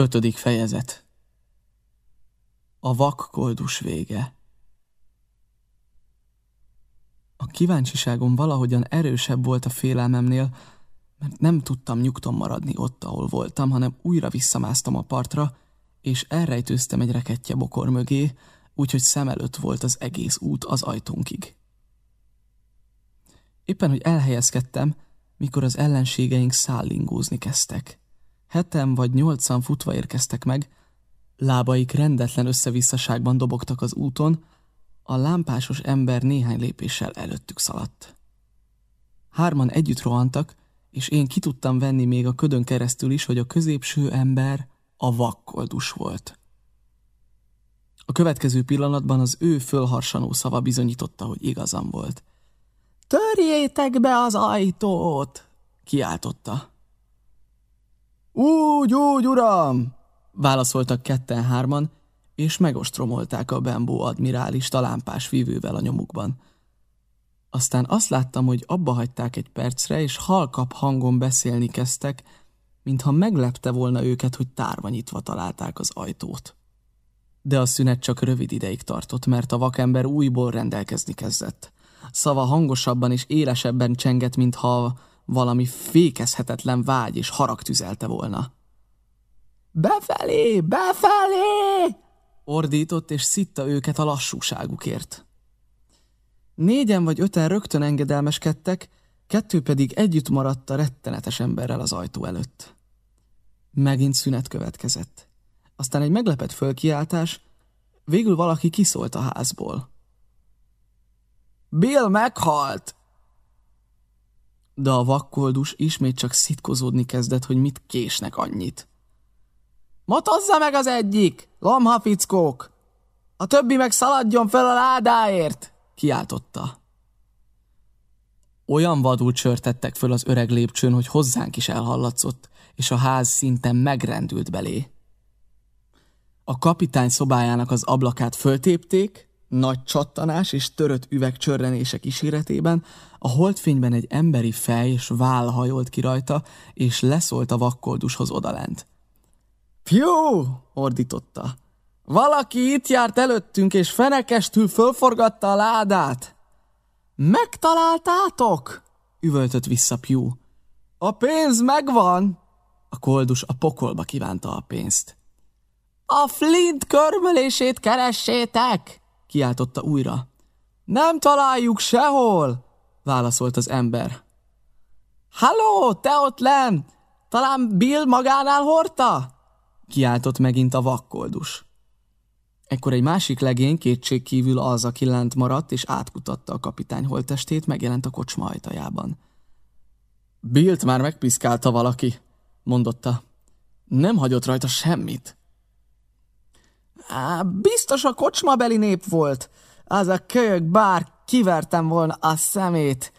Ötödik fejezet A vakkoldus vége A kíváncsiságom valahogyan erősebb volt a félelmemnél, mert nem tudtam nyugton maradni ott, ahol voltam, hanem újra visszamásztam a partra, és elrejtőztem egy rekettye bokor mögé, úgyhogy szem előtt volt az egész út az ajtónkig. Éppen, hogy elhelyezkedtem, mikor az ellenségeink szállingózni kezdtek. Heten vagy nyolcan futva érkeztek meg, lábaik rendetlen összevisszaságban dobogtak az úton, a lámpásos ember néhány lépéssel előttük szaladt. Hárman együtt rohantak, és én ki tudtam venni még a ködön keresztül is, hogy a középső ember a vakkoldus volt. A következő pillanatban az ő fölharsanó szava bizonyította, hogy igazam volt. Törjétek be az ajtót! kiáltotta. Úgy, úgy, uram! válaszoltak ketten-hárman, és megostromolták a Bembó admirális talámpás vívővel a nyomukban. Aztán azt láttam, hogy abba hagyták egy percre, és halkap hangon beszélni kezdtek, mintha meglepte volna őket, hogy tárva nyitva találták az ajtót. De a szünet csak rövid ideig tartott, mert a vakember újból rendelkezni kezdett. Szava hangosabban és élesebben csengett, mintha valami fékezhetetlen vágy és harag tüzelte volna. Befelé, befelé! Ordított és szitta őket a lassúságukért. Négyen vagy öten rögtön engedelmeskedtek, kettő pedig együtt maradt a rettenetes emberrel az ajtó előtt. Megint szünet következett. Aztán egy meglepett fölkiáltás, végül valaki kiszólt a házból. Bill meghalt! De a vakkoldus ismét csak szitkozódni kezdett, hogy mit késnek annyit. Motozza meg az egyik, lomhafickók! A többi meg szaladjon fel a ládáért! kiáltotta. Olyan vadul csörtettek föl az öreg lépcsőn, hogy hozzánk is elhallatszott, és a ház szinte megrendült belé. A kapitány szobájának az ablakát föltépték, nagy csattanás és törött üvegcsörrenések kíséretében, a holdfényben egy emberi fej és váll hajolt ki rajta, és leszólt a vakkoldushoz odalent. Fiú! ordította. Valaki itt járt előttünk, és fenekestül fölforgatta a ládát. Megtaláltátok? üvöltött vissza Pew. A pénz megvan! A koldus a pokolba kívánta a pénzt. A Flint körmölését keressétek! kiáltotta újra. Nem találjuk sehol! Válaszolt az ember. Halló, te ott len! Talán Bill magánál hordta? kiáltott megint a vakkoldus. Ekkor egy másik legény kétség kívül az, aki lent maradt, és átkutatta a kapitány holtestét, megjelent a kocsma ajtajában. Bilt már megpiszkálta valaki, mondotta. Nem hagyott rajta semmit. Á, biztos a kocsmabeli nép volt. Az a kölyök bár kivertem volna a szemét,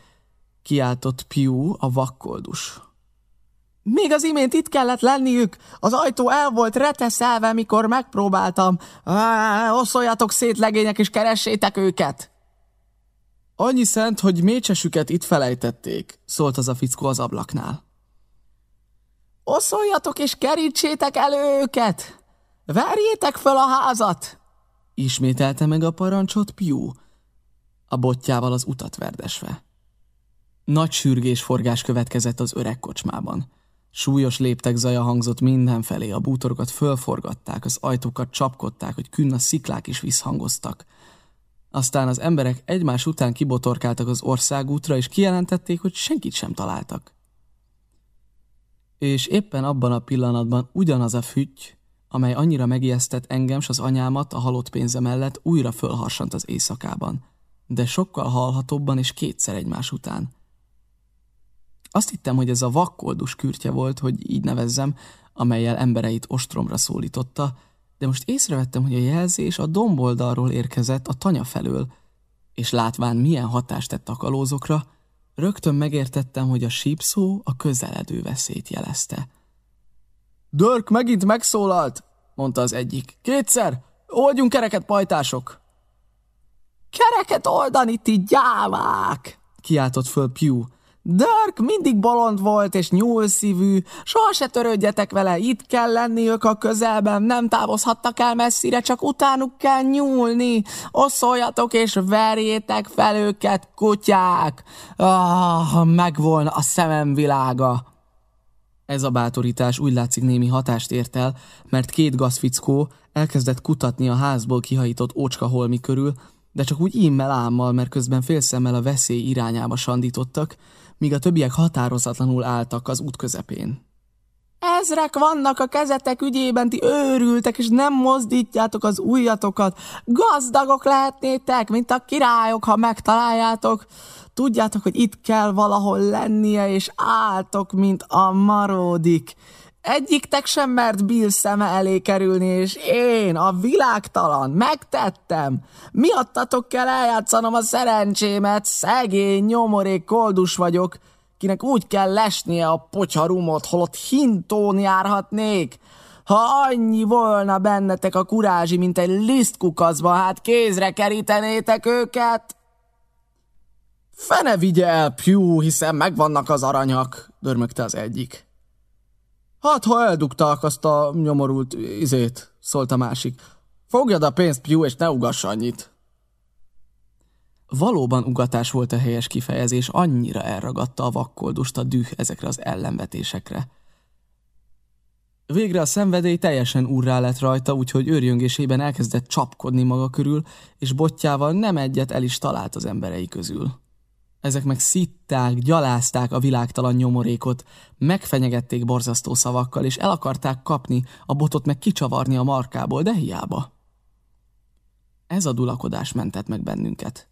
kiáltott Piu, a vakkoldus. Még az imént itt kellett lenniük, az ajtó el volt reteszelve, mikor megpróbáltam. Oszoljatok szét legények, és keressétek őket! Annyi szent, hogy mécsesüket itt felejtették, szólt az a fickó az ablaknál. Oszoljatok és kerítsétek elő őket! Verjétek föl a házat! Ismételte meg a parancsot Piu, a botjával az utat verdesve. Nagy sürgés forgás következett az öreg kocsmában. Súlyos léptek zaja hangzott mindenfelé, a bútorokat fölforgatták, az ajtókat csapkodták, hogy künn a sziklák is visszhangoztak. Aztán az emberek egymás után kibotorkáltak az országútra, és kijelentették, hogy senkit sem találtak. És éppen abban a pillanatban ugyanaz a fütty, amely annyira megijesztett engem s az anyámat a halott pénze mellett újra fölharsant az éjszakában, de sokkal hallhatóbban és kétszer egymás után. Azt hittem, hogy ez a vakkoldus kürtje volt, hogy így nevezzem, amelyel embereit ostromra szólította, de most észrevettem, hogy a jelzés a domboldalról érkezett a tanya felől, és látván milyen hatást tett a kalózokra, rögtön megértettem, hogy a sípszó a közeledő veszélyt jelezte. Dörk megint megszólalt, mondta az egyik. Kétszer, oldjunk kereket, pajtások! Kereket oldani, ti gyávák! kiáltott föl Pew. Dirk mindig bolond volt és nyúlszívű, soha se törődjetek vele, itt kell lenniük a közelben, nem távozhattak el messzire, csak utánuk kell nyúlni. Oszoljatok és verjétek fel őket, kutyák! Ah, megvolna a szemem világa! Ez a bátorítás úgy látszik némi hatást ért el, mert két gazfickó elkezdett kutatni a házból kihajított ócska holmi körül, de csak úgy immel ámmal, mert közben félszemmel a veszély irányába sandítottak, míg a többiek határozatlanul álltak az út közepén. Ezrek vannak a kezetek ügyében, ti őrültek, és nem mozdítjátok az ujjatokat. Gazdagok lehetnétek, mint a királyok, ha megtaláljátok. Tudjátok, hogy itt kell valahol lennie, és álltok, mint a maródik. Egyiktek sem mert Bill szeme elé kerülni, és én, a világtalan, megtettem. Miattatok kell eljátszanom a szerencsémet, szegény, nyomorék koldus vagyok, kinek úgy kell lesnie a potyarumot, holott hintón járhatnék. Ha annyi volna bennetek a kurázsi, mint egy lisztkukaszba, hát kézre kerítenétek őket. Fene vigye el, Pew, hiszen megvannak az aranyak, dörmögte az egyik. Hát, ha eldugták azt a nyomorult izét, szólt a másik. Fogjad a pénzt, Pew, és ne ugass annyit. Valóban ugatás volt a helyes kifejezés, annyira elragadta a vakkoldust a düh ezekre az ellenvetésekre. Végre a szenvedély teljesen urrá lett rajta, úgyhogy őrjöngésében elkezdett csapkodni maga körül, és botjával nem egyet el is talált az emberei közül. Ezek meg szitták, gyalázták a világtalan nyomorékot, megfenyegették borzasztó szavakkal, és el akarták kapni, a botot meg kicsavarni a markából, de hiába. Ez a dulakodás mentett meg bennünket,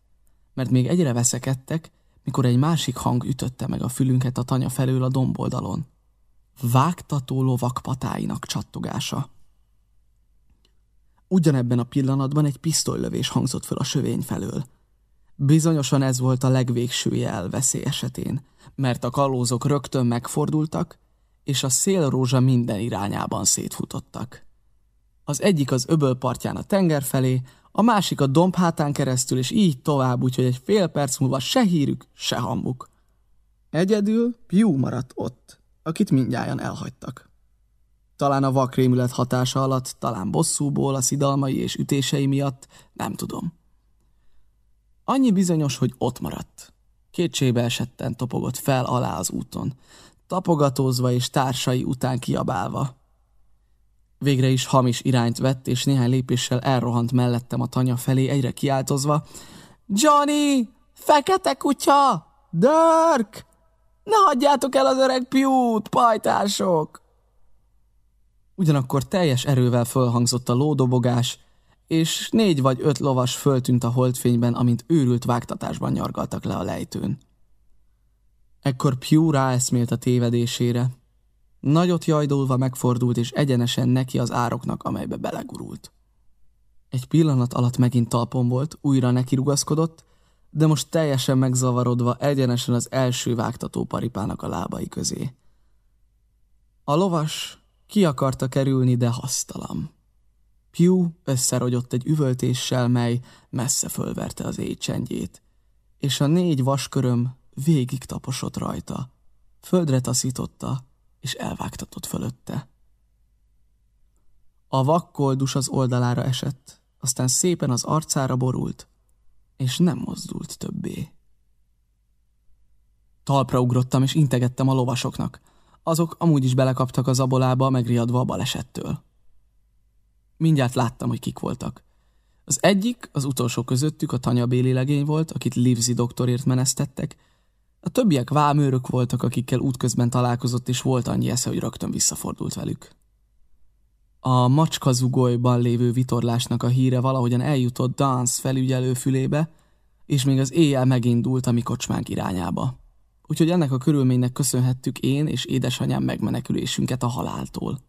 mert még egyre veszekedtek, mikor egy másik hang ütötte meg a fülünket a tanya felől a domboldalon. Vágtató lovak patáinak csattogása. Ugyanebben a pillanatban egy pisztolylövés hangzott föl a sövény felől – Bizonyosan ez volt a legvégső jel veszély esetén, mert a kalózok rögtön megfordultak, és a szélrózsa minden irányában szétfutottak. Az egyik az öböl partján a tenger felé, a másik a dombhátán keresztül, és így tovább, úgyhogy egy fél perc múlva se hírük, se hambuk. Egyedül Piu maradt ott, akit mindjárt elhagytak. Talán a vakrémület hatása alatt, talán bosszúból, a szidalmai és ütései miatt, nem tudom. Annyi bizonyos, hogy ott maradt. Kétségbe esetten topogott fel alá az úton, tapogatózva és társai után kiabálva. Végre is hamis irányt vett, és néhány lépéssel elrohant mellettem a tanya felé, egyre kiáltozva. Johnny! Fekete kutya! Dirk! Ne hagyjátok el az öreg piút, pajtások! Ugyanakkor teljes erővel fölhangzott a lódobogás, és négy vagy öt lovas föltűnt a holdfényben, amint őrült vágtatásban nyargaltak le a lejtőn. Ekkor Pew ráeszmélt a tévedésére. Nagyot jajdulva megfordult, és egyenesen neki az ároknak, amelybe belegurult. Egy pillanat alatt megint talpon volt, újra neki rugaszkodott, de most teljesen megzavarodva egyenesen az első vágtató paripának a lábai közé. A lovas ki akarta kerülni, de hasztalam. Pew összerogyott egy üvöltéssel, mely messze fölverte az éjcsendjét, és a négy vasköröm végig taposott rajta, földre taszította, és elvágtatott fölötte. A vakkoldus az oldalára esett, aztán szépen az arcára borult, és nem mozdult többé. Talpra ugrottam, és integettem a lovasoknak. Azok amúgy is belekaptak az abolába, megriadva a balesettől. Mindjárt láttam, hogy kik voltak. Az egyik, az utolsó közöttük a tanyabéli legény volt, akit Livzi doktorért menesztettek. A többiek vámőrök voltak, akikkel útközben találkozott, és volt annyi esze, hogy rögtön visszafordult velük. A macska zugolyban lévő vitorlásnak a híre valahogyan eljutott Dance felügyelő fülébe, és még az éjjel megindult a mi kocsmánk irányába. Úgyhogy ennek a körülménynek köszönhettük én és édesanyám megmenekülésünket a haláltól.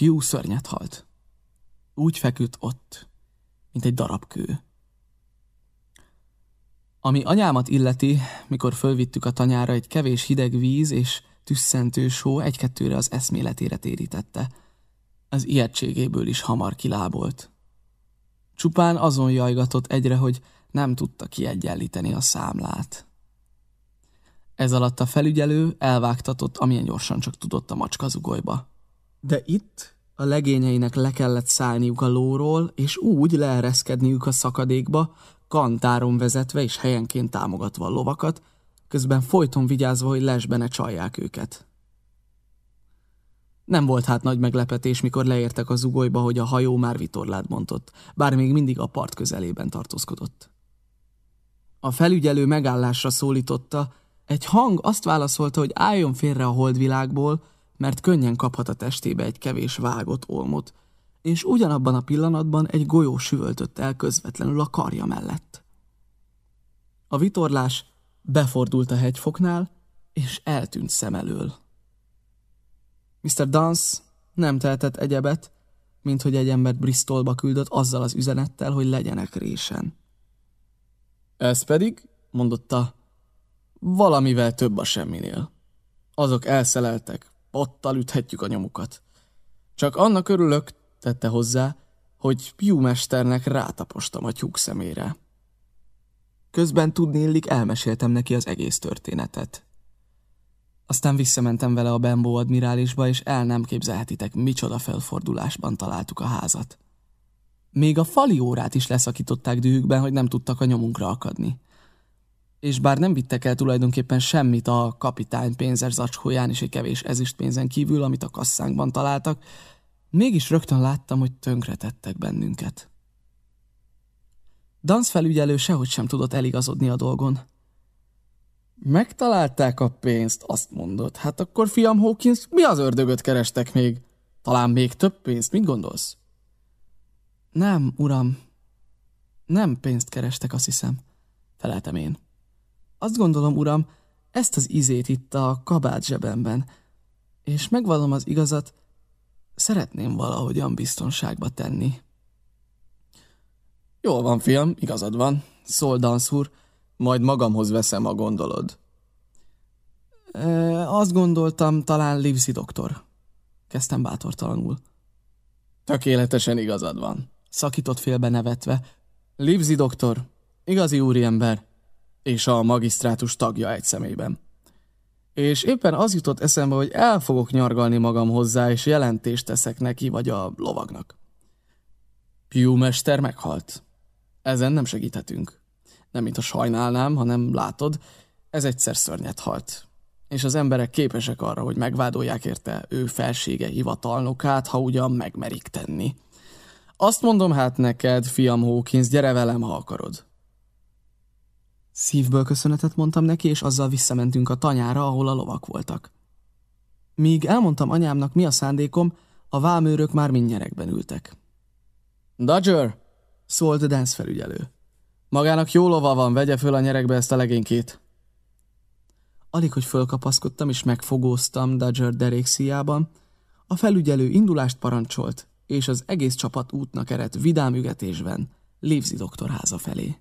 Pew szörnyet halt. Úgy feküdt ott, mint egy darab kő. Ami anyámat illeti, mikor fölvittük a tanyára, egy kevés hideg víz és tüsszentő só egy-kettőre az eszméletére térítette. Az ijegységéből is hamar kilábolt. Csupán azon jajgatott egyre, hogy nem tudta kiegyenlíteni a számlát. Ez alatt a felügyelő elvágtatott, amilyen gyorsan csak tudott a macska zugolyba. De itt a legényeinek le kellett szállniuk a lóról, és úgy leereszkedniük a szakadékba, kantáron vezetve és helyenként támogatva a lovakat, közben folyton vigyázva, hogy lesbe ne csalják őket. Nem volt hát nagy meglepetés, mikor leértek a zugolyba, hogy a hajó már vitorlát bontott, bár még mindig a part közelében tartózkodott. A felügyelő megállásra szólította, egy hang azt válaszolta, hogy álljon félre a holdvilágból, mert könnyen kaphat a testébe egy kevés vágott olmot, és ugyanabban a pillanatban egy golyó süvöltött el közvetlenül a karja mellett. A vitorlás befordult a hegyfoknál, és eltűnt szem elől. Mr. Dance nem tehetett egyebet, mint hogy egy embert Bristolba küldött azzal az üzenettel, hogy legyenek résen. Ez pedig, mondotta, valamivel több a semminél. Azok elszeleltek, pottal üthetjük a nyomukat. Csak annak örülök, tette hozzá, hogy Piu mesternek rátapostam a tyúk szemére. Közben tudnélik, elmeséltem neki az egész történetet. Aztán visszamentem vele a Bembo admirálisba, és el nem képzelhetitek, micsoda felfordulásban találtuk a házat. Még a fali órát is leszakították dühükben, hogy nem tudtak a nyomunkra akadni. És bár nem vittek el tulajdonképpen semmit a kapitány pénzes zacskóján és egy kevés ezüstpénzen kívül, amit a kasszánkban találtak, mégis rögtön láttam, hogy tönkretettek bennünket. Dansz felügyelő sehogy sem tudott eligazodni a dolgon. Megtalálták a pénzt, azt mondod. Hát akkor, fiam Hawkins, mi az ördögöt kerestek még? Talán még több pénzt, mit gondolsz? Nem, uram. Nem pénzt kerestek, azt hiszem. Feleltem én. Azt gondolom, uram, ezt az izét itt a kabát zsebemben. És megvallom az igazat, szeretném valahogyan biztonságba tenni. Jól van, fiam, igazad van, szól Danszúr, majd magamhoz veszem, a gondolod. E, azt gondoltam, talán Livzi doktor. Kezdtem bátortalanul. Tökéletesen igazad van, szakított félbe nevetve. Livzi doktor, igazi úriember, és a magisztrátus tagja egy személyben. És éppen az jutott eszembe, hogy el fogok nyargalni magam hozzá, és jelentést teszek neki, vagy a lovagnak. Piu mester meghalt. Ezen nem segíthetünk. Nem, mint a sajnálnám, hanem látod, ez egyszer szörnyet halt. És az emberek képesek arra, hogy megvádolják érte ő felsége hivatalnokát, ha ugyan megmerik tenni. Azt mondom hát neked, fiam Hawkins, gyere velem, ha akarod. Szívből köszönetet mondtam neki, és azzal visszamentünk a tanyára, ahol a lovak voltak. Míg elmondtam anyámnak, mi a szándékom, a vámőrök már mindnyerekben ültek. Dodger! szólt Dance felügyelő. Magának jó lova van, vegye föl a nyerekbe ezt a legénykét. Alig, hogy fölkapaszkodtam és megfogóztam Dodger derékszíjában, a felügyelő indulást parancsolt, és az egész csapat útnak eredt vidám ügetésben Livzi doktorháza felé.